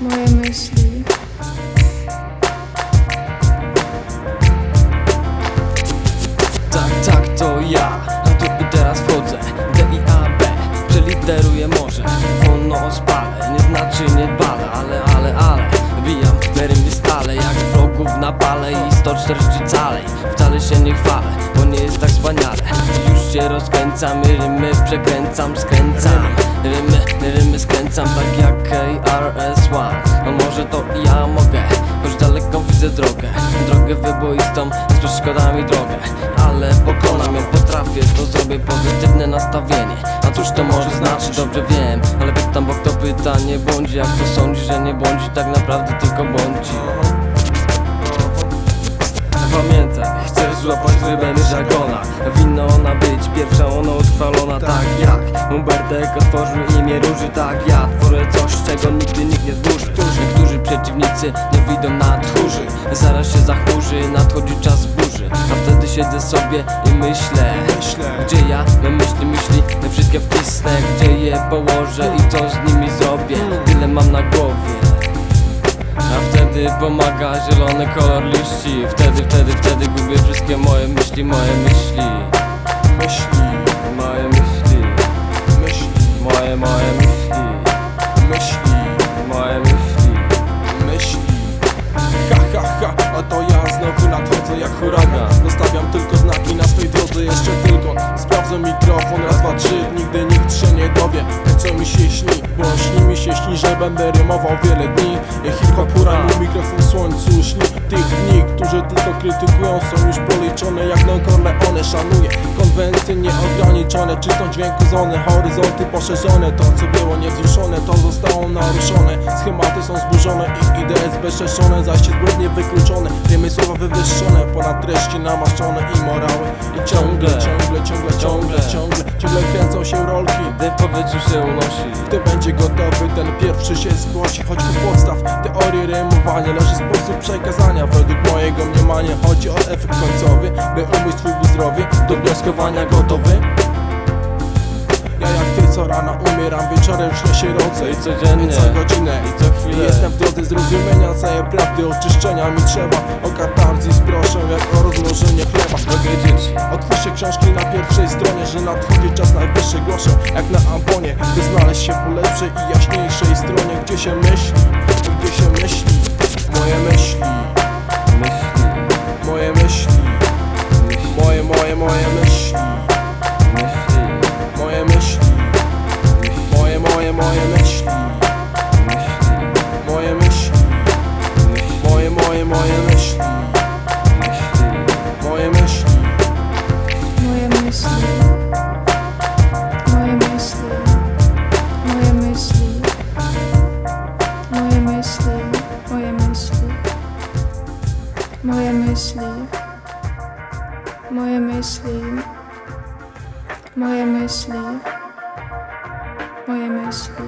moje myśli. Tak, tak, to ja. Na tu teraz wchodzę. D i A, B Przeliteruję morze. Ono spalę Nie znaczy nie dbale Ale, ale, ale. Bijam merymy stale Jak wrogów na pale I 140 calej. Wcale się nie chwalę Bo nie jest tak wspaniale się rozkręcam i rymy przekręcam Skręcam. Rymy, rymy skręcam Tak jak KRS-One No może to i ja mogę Choć daleko widzę drogę. Drogę wyboistą Z przeszkodami drogę. Ale pokonam ją, potrafię To zrobię. Pozytywne nastawienie A cóż to może znaczyć, dobrze wiem Ale pytam, bo kto pyta, nie bądź Jak to sądzi, że nie bądź. Tak naprawdę tylko bądź Pamiętaj, chcesz złapać rybę żagona. Winna ona być pierwsza, ona utrwalona Tak jak Umbertek otworzył imię róży Tak ja tworzę coś, czego nigdy nikt nie zburzy Niektórzy przeciwnicy nie widzą na tchórzy. Zaraz się zachmurzy, nadchodzi czas burzy. A wtedy siedzę sobie i myślę Gdzie ja me myśli, myśli me wszystkie wcisnę Gdzie je położę i co z nimi zrobię. Tyle mam na głowie wtedy pomaga zielony kolor liści. Wtedy, wtedy, wtedy gubię wszystkie moje myśli, moje myśli. Myśli, Moje myśli, myśli, moje, moje myśli. Myśli, Moje myśli. Myśli. Ha, ha, ha, a to ja znowu nadchodzę jak huragan Mikrofon, raz, dwa, trzy Nigdy nikt się nie dowie, co mi się śni? Bo śni mi się śni, że będę rymował wiele dni. Hip-hop hura, mój mikrofon słońcu śni. Tych dni, którzy tylko krytykują Są już policzone jak Don Corleone Szanuję konwencje nieograniczone Czystą dźwięku zony, horyzonty poszerzone. To co było niewzruszone, to zostało naruszone. Schematy są zburzone i idee zbezczeszone Zaś zbrodnie wykluczone, wiemy słowa wywyższone Ponad treści namaszczone i morały. I ciągle, ciągle, ciągle, ciągle, ciągle Ciągle kręcą się rolki. Gdy w powietrzu się unosi. Gdy będzie gotowy, ten pierwszy się zgłosi. Choć u podstaw teorii rymowania leży sposób przekazania. Według mojego mniemania chodzi o efekt końcowy By umysł twój był zdrowy, do wnioskowania gotowy? Ja jak ty co rano umieram, wieczorem śnie się rodzę. I codziennie. Co godzinę? I co chwilę. Jestem w drodze zrozumienia całej prawdy Oczyszczenia mi trzeba. O katarzis proszę jak o rozmnożenie chleba książki na pierwszej stronie Że nadchodzi czas najwyższy głoszę Jak na amponie By znaleźć się po lepszej i jaśniejszej stronie. Gdzie się myśli, gdzie się myśli? Moje myśli, Myśli, moje myśli. Moje, moje, moje myśli. Myśli, Moje myśli. Moje, moje, moje myśli myśli, Moje myśli. Moje myśli. Moje myśli. Moje myśli.